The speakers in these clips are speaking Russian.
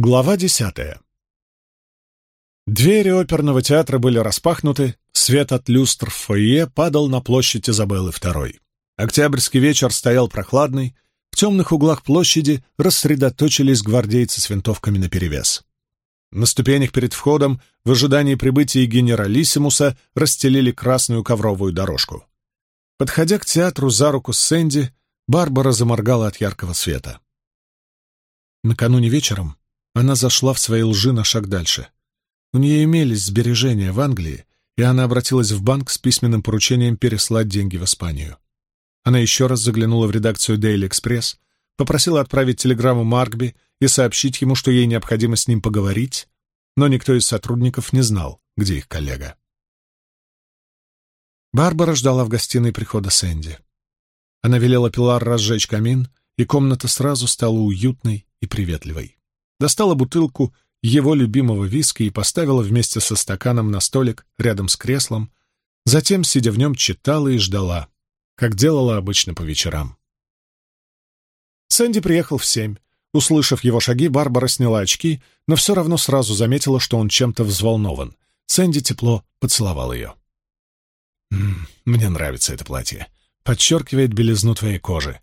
Глава десятая. Двери оперного театра были распахнуты, свет от люстр в фойе падал на площадь Изабеллы II. Октябрьский вечер стоял прохладный, в темных углах площади рассредоточились гвардейцы с винтовками наперевес. На ступенях перед входом в ожидании прибытия генералиссимуса расстелили красную ковровую дорожку. Подходя к театру за руку с Сэнди, Барбара заморгала от яркого света. Накануне вечером она зашла в своей лжи на шаг дальше. У нее имелись сбережения в Англии, и она обратилась в банк с письменным поручением переслать деньги в Испанию. Она еще раз заглянула в редакцию Daily Express, попросила отправить телеграмму Маркби и сообщить ему, что ей необходимо с ним поговорить, но никто из сотрудников не знал, где их коллега. Барбара ждала в гостиной прихода Сэнди. Она велела Пилар разжечь камин, и комната сразу стала уютной и приветливой достала бутылку его любимого виски и поставила вместе со стаканом на столик рядом с креслом, затем, сидя в нем, читала и ждала, как делала обычно по вечерам. Сэнди приехал в семь. Услышав его шаги, Барбара сняла очки, но все равно сразу заметила, что он чем-то взволнован. Сэнди тепло поцеловал ее. «М -м, «Мне нравится это платье. Подчеркивает белизну твоей кожи.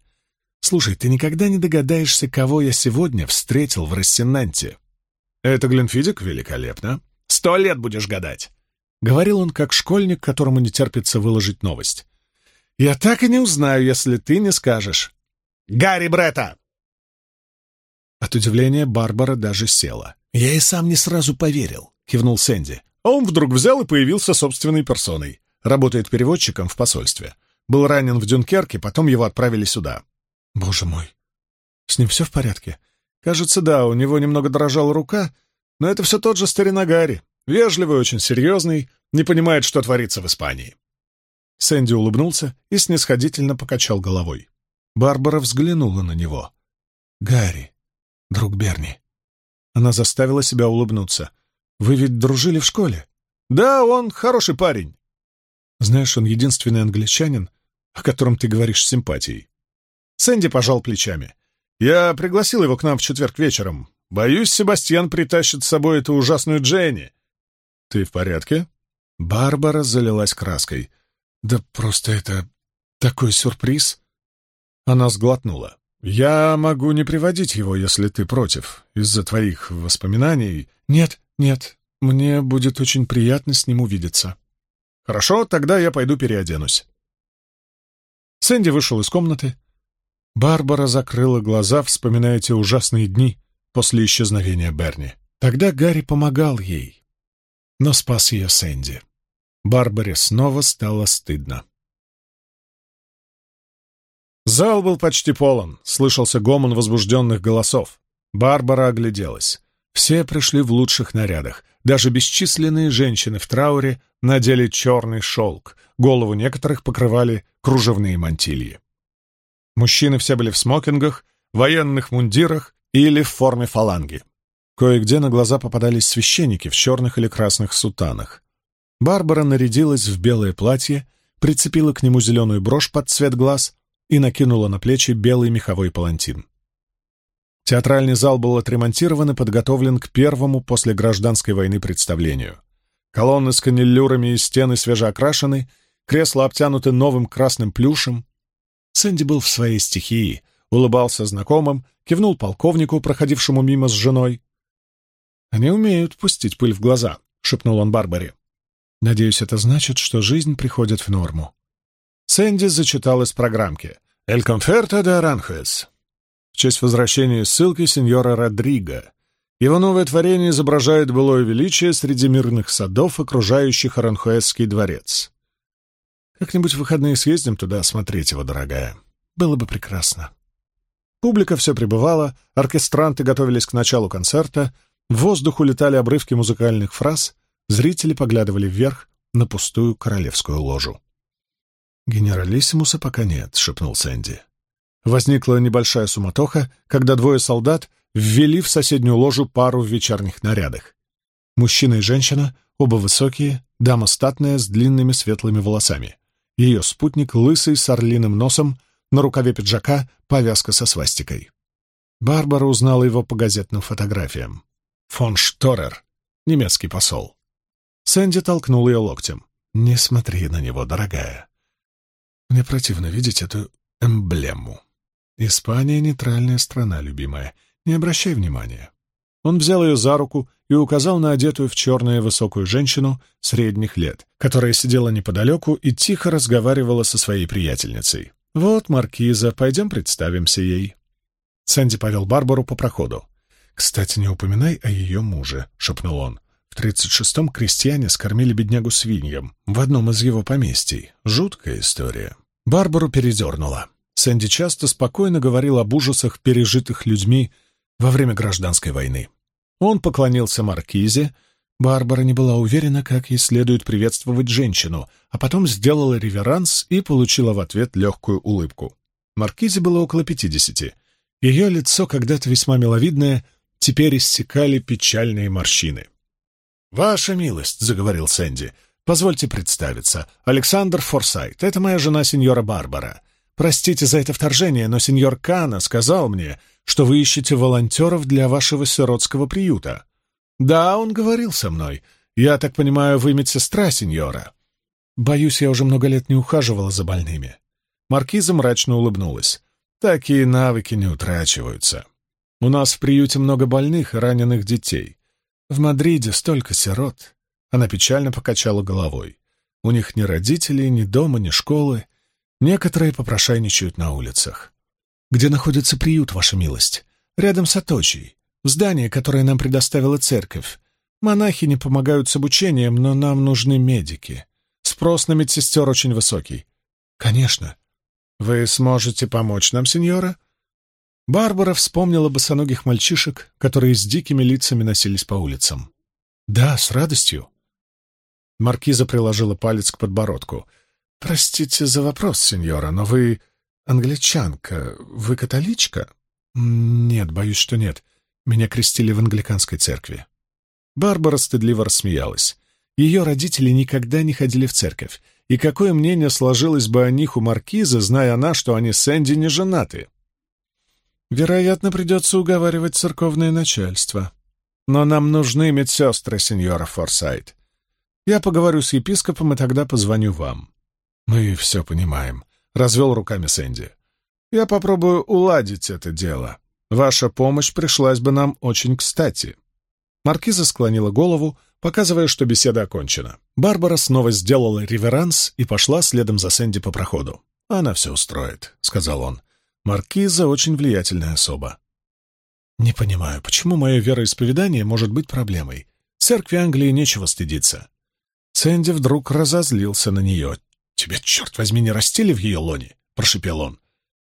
Слушай, ты никогда не догадаешься, кого я сегодня встретил в Рассенанте. Это Гленфидик? Великолепно. Сто лет будешь гадать. Говорил он, как школьник, которому не терпится выложить новость. Я так и не узнаю, если ты не скажешь. Гарри Бретта! От удивления Барбара даже села. «Я и сам не сразу поверил», — кивнул Сэнди. А он вдруг взял и появился собственной персоной. Работает переводчиком в посольстве. Был ранен в Дюнкерке, потом его отправили сюда. Боже мой! С ним все в порядке? Кажется, да, у него немного дрожала рука, но это все тот же старина Гарри. Вежливый, очень серьезный, не понимает, что творится в Испании. Сэнди улыбнулся и снисходительно покачал головой. Барбара взглянула на него. «Гарри, друг Берни». Она заставила себя улыбнуться. «Вы ведь дружили в школе?» «Да, он хороший парень». «Знаешь, он единственный англичанин, о котором ты говоришь с симпатией». Сэнди пожал плечами. «Я пригласил его к нам в четверг вечером. Боюсь, Себастьян притащит с собой эту ужасную Дженни». «Ты в порядке?» Барбара залилась краской. «Да просто это такой сюрприз!» Она сглотнула. «Я могу не приводить его, если ты против, из-за твоих воспоминаний». «Нет, нет, мне будет очень приятно с ним увидеться». «Хорошо, тогда я пойду переоденусь». Сэнди вышел из комнаты, Барбара закрыла глаза, вспоминая те ужасные дни после исчезновения Берни. Тогда Гарри помогал ей, но спас ее Сэнди. Барбаре снова стало стыдно. Зал был почти полон, слышался гомон возбужденных голосов. Барбара огляделась. Все пришли в лучших нарядах. Даже бесчисленные женщины в трауре надели черный шелк. Голову некоторых покрывали кружевные мантильи. Мужчины все были в смокингах, военных мундирах или в форме фаланги. Кое-где на глаза попадались священники в черных или красных сутанах. Барбара нарядилась в белое платье, прицепила к нему зеленую брошь под цвет глаз и накинула на плечи белый меховой палантин. Театральный зал был отремонтирован и подготовлен к первому после гражданской войны представлению. Колонны с каннелюрами и стены свежеокрашены, кресла обтянуты новым красным плюшем, Сэнди был в своей стихии, улыбался знакомым, кивнул полковнику, проходившему мимо с женой. «Они умеют пустить пыль в глаза», — шепнул он Барбаре. «Надеюсь, это значит, что жизнь приходит в норму». Сэнди зачитал из программки «Эль конферто де Аранхуэс» в честь возвращения ссылки сеньора Родриго. Его новое творение изображает былое величие среди мирных садов, окружающих Аранхуэсский дворец. Как-нибудь в выходные съездим туда смотреть его, дорогая. Было бы прекрасно. Публика все пребывала, оркестранты готовились к началу концерта, в воздух улетали обрывки музыкальных фраз, зрители поглядывали вверх на пустую королевскую ложу. «Генералиссимуса пока нет», — шепнул Сэнди. Возникла небольшая суматоха, когда двое солдат ввели в соседнюю ложу пару в вечерних нарядах. Мужчина и женщина, оба высокие, дама статная с длинными светлыми волосами. Ее спутник лысый с орлиным носом, на рукаве пиджака повязка со свастикой. Барбара узнала его по газетным фотографиям. Фон Шторер, немецкий посол. Сэнди толкнул ее локтем. «Не смотри на него, дорогая. Мне противно видеть эту эмблему. Испания — нейтральная страна, любимая. Не обращай внимания». Он взял ее за руку и указал на одетую в черное высокую женщину средних лет, которая сидела неподалеку и тихо разговаривала со своей приятельницей. «Вот, Маркиза, пойдем представимся ей». Сэнди повел Барбару по проходу. «Кстати, не упоминай о ее муже», — шепнул он. «В тридцать шестом крестьяне скормили беднягу свиньям в одном из его поместий. Жуткая история». Барбару передернула. Сэнди часто спокойно говорил об ужасах, пережитых людьми во время гражданской войны. Он поклонился Маркизе. Барбара не была уверена, как ей следует приветствовать женщину, а потом сделала реверанс и получила в ответ легкую улыбку. Маркизе было около пятидесяти. Ее лицо, когда-то весьма миловидное, теперь иссекали печальные морщины. «Ваша милость», — заговорил Сэнди, — «позвольте представиться. Александр Форсайт. Это моя жена, сеньора Барбара. Простите за это вторжение, но сеньор Кана сказал мне, что вы ищете волонтеров для вашего сиротского приюта. Да, он говорил со мной. Я так понимаю, вы медсестра, сеньора. Боюсь, я уже много лет не ухаживала за больными. Маркиза мрачно улыбнулась. Такие навыки не утрачиваются. У нас в приюте много больных и раненых детей. В Мадриде столько сирот. Она печально покачала головой. У них ни родителей, ни дома, ни школы. Некоторые попрошайничают на улицах. Где находится приют, ваша милость? Рядом с Аточей. В здании, которое нам предоставила церковь. Монахи не помогают с обучением, но нам нужны медики. Спрос на медсестер очень высокий. Конечно. Вы сможете помочь нам, сеньора? Барбара вспомнила босоногих мальчишек, которые с дикими лицами носились по улицам. Да, с радостью. Маркиза приложила палец к подбородку — «Простите за вопрос, сеньора, но вы англичанка. Вы католичка?» «Нет, боюсь, что нет. Меня крестили в англиканской церкви». Барбара стыдливо рассмеялась. Ее родители никогда не ходили в церковь, и какое мнение сложилось бы о них у маркиза, зная она, что они с Энди не женаты? Вероятно, придется уговаривать церковное начальство. Но нам нужны медсестры, сеньора Форсайт. Я поговорю с епископом и тогда позвоню вам. «Мы все понимаем», — развел руками Сэнди. «Я попробую уладить это дело. Ваша помощь пришлась бы нам очень кстати». Маркиза склонила голову, показывая, что беседа окончена. Барбара снова сделала реверанс и пошла следом за Сэнди по проходу. «Она все устроит», — сказал он. «Маркиза очень влиятельная особа». «Не понимаю, почему мое вероисповедание может быть проблемой? Церкви Англии нечего стыдиться». Сэнди вдруг разозлился на нее. «Тебе, черт возьми, не растили в ее лоне?» — прошепел он.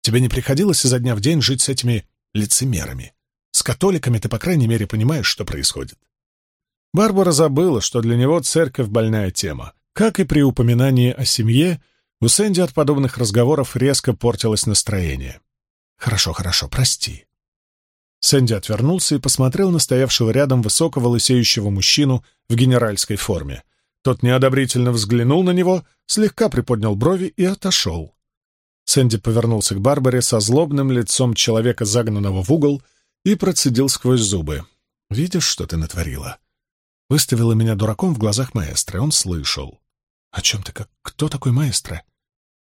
«Тебе не приходилось изо дня в день жить с этими лицемерами? С католиками ты, по крайней мере, понимаешь, что происходит». Барбара забыла, что для него церковь — больная тема. Как и при упоминании о семье, у Сэнди от подобных разговоров резко портилось настроение. «Хорошо, хорошо, прости». Сэнди отвернулся и посмотрел на стоявшего рядом высокого лысеющего мужчину в генеральской форме. Тот неодобрительно взглянул на него, слегка приподнял брови и отошел. Сэнди повернулся к Барбаре со злобным лицом человека, загнанного в угол, и процедил сквозь зубы. «Видишь, что ты натворила?» Выставила меня дураком в глазах маэстро. Он слышал. «О чем ты? Как? Кто такой маэстро?»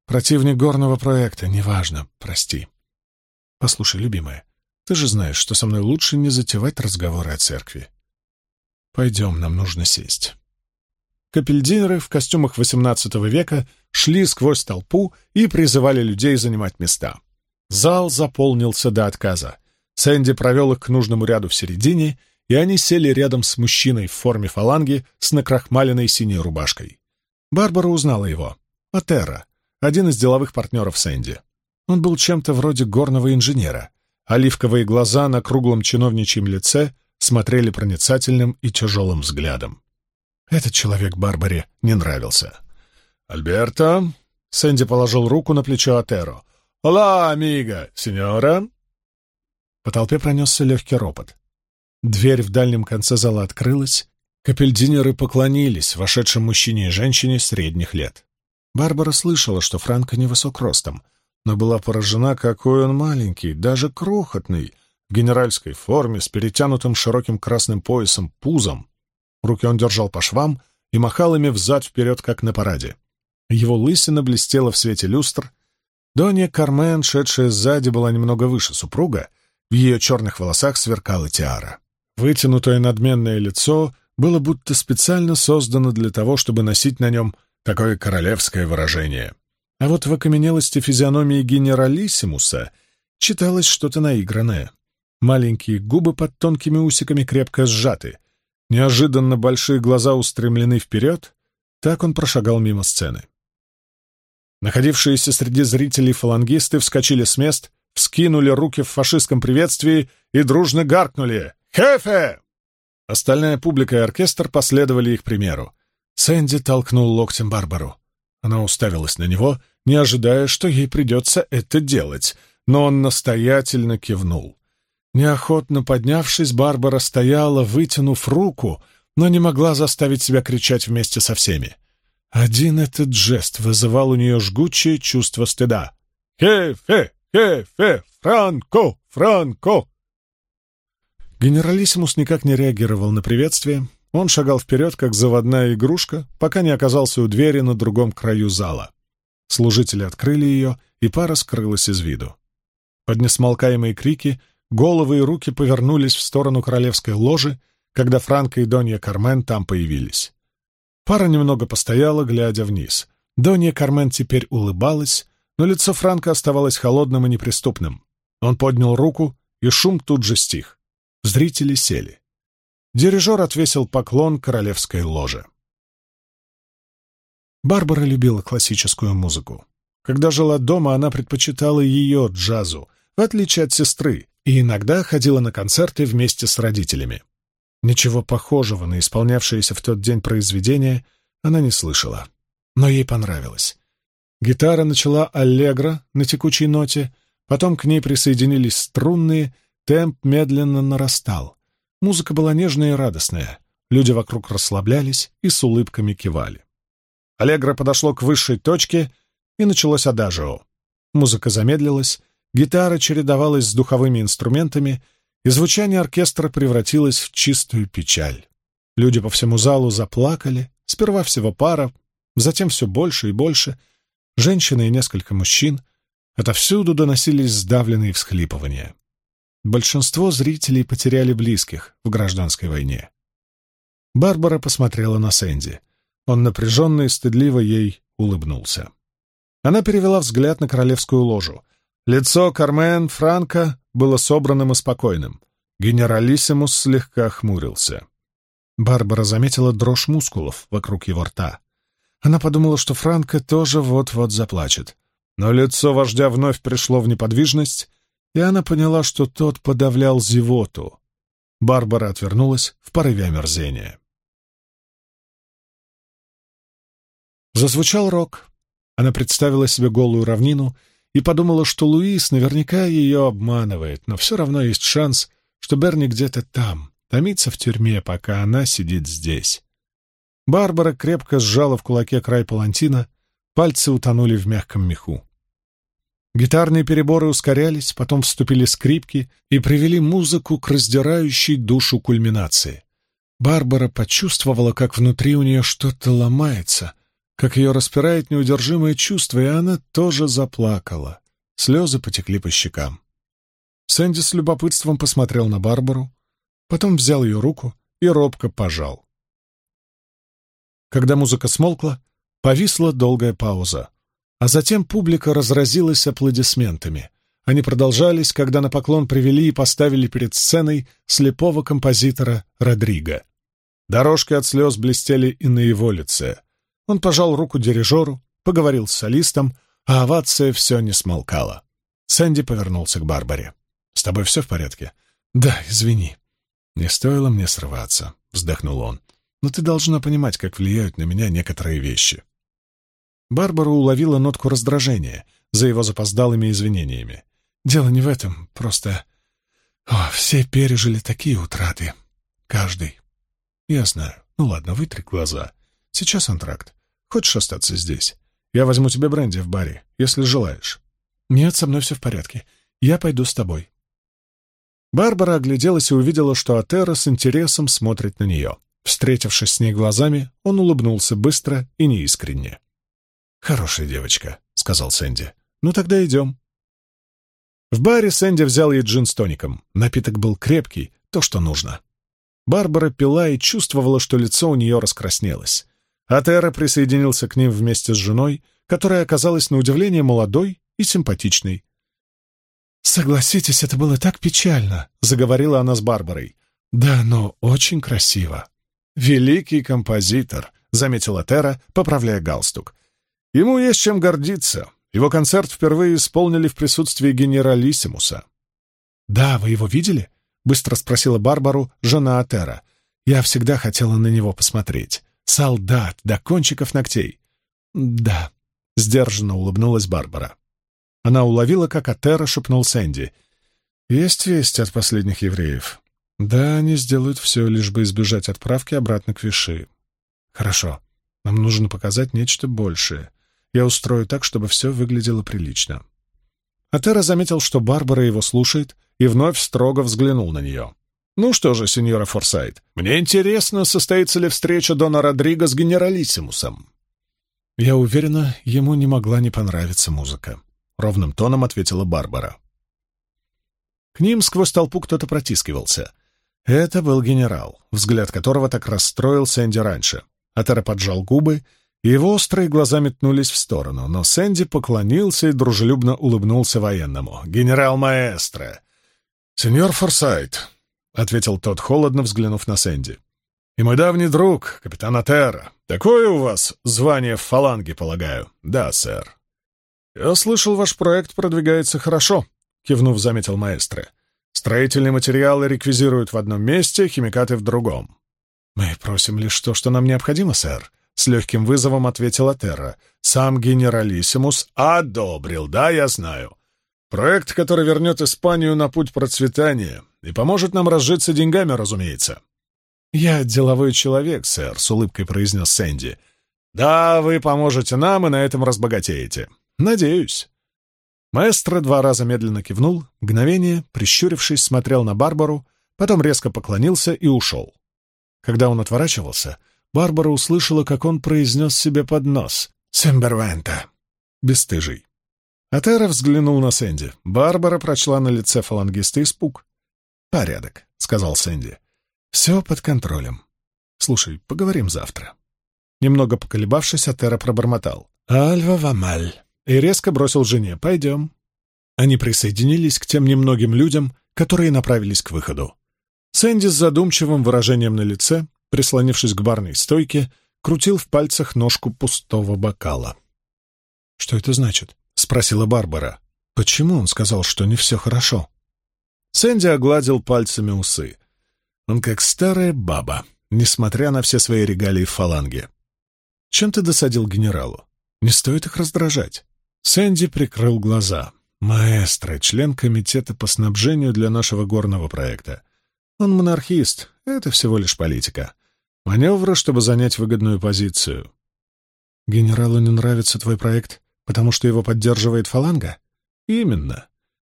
«Противник горного проекта. Неважно. Прости». «Послушай, любимая, ты же знаешь, что со мной лучше не затевать разговоры о церкви. Пойдем, нам нужно сесть». Капельдинеры в костюмах XVIII века шли сквозь толпу и призывали людей занимать места. Зал заполнился до отказа. Сэнди провел их к нужному ряду в середине, и они сели рядом с мужчиной в форме фаланги с накрахмаленной синей рубашкой. Барбара узнала его. Атера, один из деловых партнеров Сэнди. Он был чем-то вроде горного инженера. Оливковые глаза на круглом чиновничьем лице смотрели проницательным и тяжелым взглядом. Этот человек Барбаре не нравился. «Альберто?» — Сэнди положил руку на плечо Атеро. «Ола, амиго, сеньора!» По толпе пронесся легкий ропот. Дверь в дальнем конце зала открылась. Капельдинеры поклонились вошедшим мужчине и женщине средних лет. Барбара слышала, что Франко невысок ростом, но была поражена, какой он маленький, даже крохотный, в генеральской форме с перетянутым широким красным поясом пузом. Руки он держал по швам и махал ими взад-вперед, как на параде. Его лысина блестела в свете люстр. Донья Кармен, шедшая сзади, была немного выше супруга, в ее черных волосах сверкала тиара. Вытянутое надменное лицо было будто специально создано для того, чтобы носить на нем такое королевское выражение. А вот в окаменелости физиономии генералиссимуса читалось что-то наигранное. Маленькие губы под тонкими усиками крепко сжаты, неожиданно большие глаза устремлены вперед, так он прошагал мимо сцены. Находившиеся среди зрителей фалангисты вскочили с мест, вскинули руки в фашистском приветствии и дружно гаркнули «Хефе!». Остальная публика и оркестр последовали их примеру. Сэнди толкнул локтем Барбару. Она уставилась на него, не ожидая, что ей придется это делать, но он настоятельно кивнул. Неохотно поднявшись, Барбара стояла, вытянув руку, но не могла заставить себя кричать вместе со всеми. Один этот жест вызывал у нее жгучее чувство стыда. «Хе-фе! Хе-фе! Франко! Франко!» Генералиссимус никак не реагировал на приветствие. Он шагал вперед, как заводная игрушка, пока не оказался у двери на другом краю зала. Служители открыли ее, и пара скрылась из виду. Под несмолкаемые крики головы и руки повернулись в сторону королевской ложи, когда Франко и Донья Кармен там появились. Пара немного постояла, глядя вниз. Донья Кармен теперь улыбалась, но лицо Франка оставалось холодным и неприступным. Он поднял руку, и шум тут же стих. Зрители сели. Дирижер отвесил поклон королевской ложе. Барбара любила классическую музыку. Когда жила дома, она предпочитала ее джазу, в отличие от сестры, и иногда ходила на концерты вместе с родителями. Ничего похожего на исполнявшееся в тот день произведение она не слышала. Но ей понравилось. Гитара начала аллегро на текучей ноте, потом к ней присоединились струнные, темп медленно нарастал. Музыка была нежная и радостная. Люди вокруг расслаблялись и с улыбками кивали. Аллегро подошло к высшей точке, и началось адажио. Музыка замедлилась, гитара чередовалась с духовыми инструментами — и звучание оркестра превратилось в чистую печаль. Люди по всему залу заплакали, сперва всего пара, затем все больше и больше, женщины и несколько мужчин. Отовсюду доносились сдавленные всхлипывания. Большинство зрителей потеряли близких в гражданской войне. Барбара посмотрела на Сэнди. Он напряженно и стыдливо ей улыбнулся. Она перевела взгляд на королевскую ложу. Лицо Кармен Франко было собранным и спокойным. Генералиссимус слегка хмурился. Барбара заметила дрожь мускулов вокруг его рта. Она подумала, что Франко тоже вот-вот заплачет. Но лицо вождя вновь пришло в неподвижность, и она поняла, что тот подавлял зевоту. Барбара отвернулась в порыве омерзения. Зазвучал рок. Она представила себе голую равнину — и подумала, что Луис наверняка ее обманывает, но все равно есть шанс, что Берни где-то там, томится в тюрьме, пока она сидит здесь. Барбара крепко сжала в кулаке край палантина, пальцы утонули в мягком меху. Гитарные переборы ускорялись, потом вступили скрипки и привели музыку к раздирающей душу кульминации. Барбара почувствовала, как внутри у нее что-то ломается — как ее распирает неудержимое чувство, и она тоже заплакала. Слезы потекли по щекам. Сэнди с любопытством посмотрел на Барбару, потом взял ее руку и робко пожал. Когда музыка смолкла, повисла долгая пауза, а затем публика разразилась аплодисментами. Они продолжались, когда на поклон привели и поставили перед сценой слепого композитора Родриго. Дорожки от слез блестели и на его лице. Он пожал руку дирижеру, поговорил с солистом, а овация все не смолкала. Сэнди повернулся к Барбаре. «С тобой все в порядке?» «Да, извини». «Не стоило мне срываться», — вздохнул он. «Но ты должна понимать, как влияют на меня некоторые вещи». Барбара уловила нотку раздражения за его запоздалыми извинениями. «Дело не в этом, просто... О, все пережили такие утраты. Каждый. Я знаю. Ну ладно, вытри глаза. Сейчас антракт. Хочешь остаться здесь? Я возьму тебе бренди в баре, если желаешь. Нет, со мной все в порядке. Я пойду с тобой. Барбара огляделась и увидела, что Атера с интересом смотрит на нее. Встретившись с ней глазами, он улыбнулся быстро и неискренне. «Хорошая девочка», — сказал Сэнди. «Ну тогда идем». В баре Сэнди взял ей джин с тоником. Напиток был крепкий, то, что нужно. Барбара пила и чувствовала, что лицо у нее раскраснелось. Атера присоединился к ним вместе с женой, которая оказалась на удивление молодой и симпатичной. «Согласитесь, это было так печально», — заговорила она с Барбарой. «Да, но очень красиво». «Великий композитор», — заметила Тера, поправляя галстук. «Ему есть чем гордиться. Его концерт впервые исполнили в присутствии генералиссимуса». «Да, вы его видели?» — быстро спросила Барбару жена Атера. «Я всегда хотела на него посмотреть. Солдат до кончиков ногтей». «Да», — сдержанно улыбнулась Барбара. Она уловила, как Атера шепнул Сэнди. «Есть весть от последних евреев. Да, они сделают все, лишь бы избежать отправки обратно к Виши. Хорошо. Нам нужно показать нечто большее. Я устрою так, чтобы все выглядело прилично». Атера заметил, что Барбара его слушает, и вновь строго взглянул на нее. «Ну что же, сеньора Форсайт, мне интересно, состоится ли встреча Дона Родриго с генералиссимусом?» Я уверена, ему не могла не понравиться музыка. — ровным тоном ответила Барбара. К ним сквозь толпу кто-то протискивался. Это был генерал, взгляд которого так расстроил Сэнди раньше. Атера поджал губы, и его острые глаза метнулись в сторону, но Сэнди поклонился и дружелюбно улыбнулся военному. «Генерал Маэстро!» «Сеньор Форсайт», — ответил тот, холодно взглянув на Сэнди. «И мой давний друг, капитан Атера. Такое у вас звание в фаланге, полагаю?» «Да, сэр». «Я слышал, ваш проект продвигается хорошо», — кивнув, заметил маэстро. «Строительные материалы реквизируют в одном месте, химикаты в другом». «Мы просим лишь то, что нам необходимо, сэр», — с легким вызовом ответила Терра. «Сам генералиссимус одобрил, да, я знаю. Проект, который вернет Испанию на путь процветания и поможет нам разжиться деньгами, разумеется». «Я деловой человек, сэр», — с улыбкой произнес Сэнди. «Да, вы поможете нам и на этом разбогатеете. «Надеюсь». Маэстро два раза медленно кивнул, мгновение, прищурившись, смотрел на Барбару, потом резко поклонился и ушел. Когда он отворачивался, Барбара услышала, как он произнес себе под нос «Сембервента» — бесстыжий. Атера взглянул на Сэнди. Барбара прочла на лице фалангиста испуг. «Порядок», — сказал Сэнди. «Все под контролем. Слушай, поговорим завтра». Немного поколебавшись, Атера пробормотал. «Альва вамаль» и резко бросил жене «Пойдем». Они присоединились к тем немногим людям, которые направились к выходу. Сэнди с задумчивым выражением на лице, прислонившись к барной стойке, крутил в пальцах ножку пустого бокала. «Что это значит?» — спросила Барбара. «Почему он сказал, что не все хорошо?» Сэнди огладил пальцами усы. Он как старая баба, несмотря на все свои регалии в фаланге. «Чем ты досадил генералу? Не стоит их раздражать. Сэнди прикрыл глаза. «Маэстро, член комитета по снабжению для нашего горного проекта. Он монархист, это всего лишь политика. Маневры, чтобы занять выгодную позицию». «Генералу не нравится твой проект, потому что его поддерживает фаланга?» «Именно.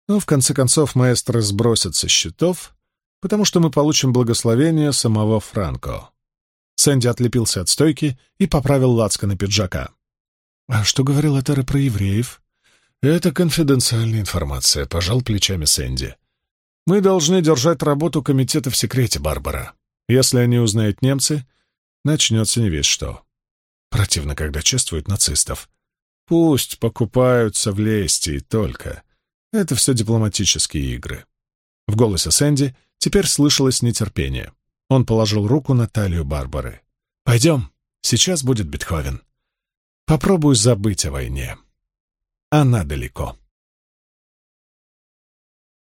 Но в конце концов маэстро сбросит со счетов, потому что мы получим благословение самого Франко». Сэнди отлепился от стойки и поправил лацко на пиджака. «А что говорил Атера про евреев?» «Это конфиденциальная информация», — пожал плечами Сэнди. «Мы должны держать работу комитета в секрете, Барбара. Если они узнают немцы, начнется не весь что. Противно, когда чествуют нацистов. Пусть покупаются в лести и только. Это все дипломатические игры». В голосе Сэнди теперь слышалось нетерпение. Он положил руку на талию Барбары. «Пойдем, сейчас будет Бетховен». Попробую забыть о войне. Она далеко.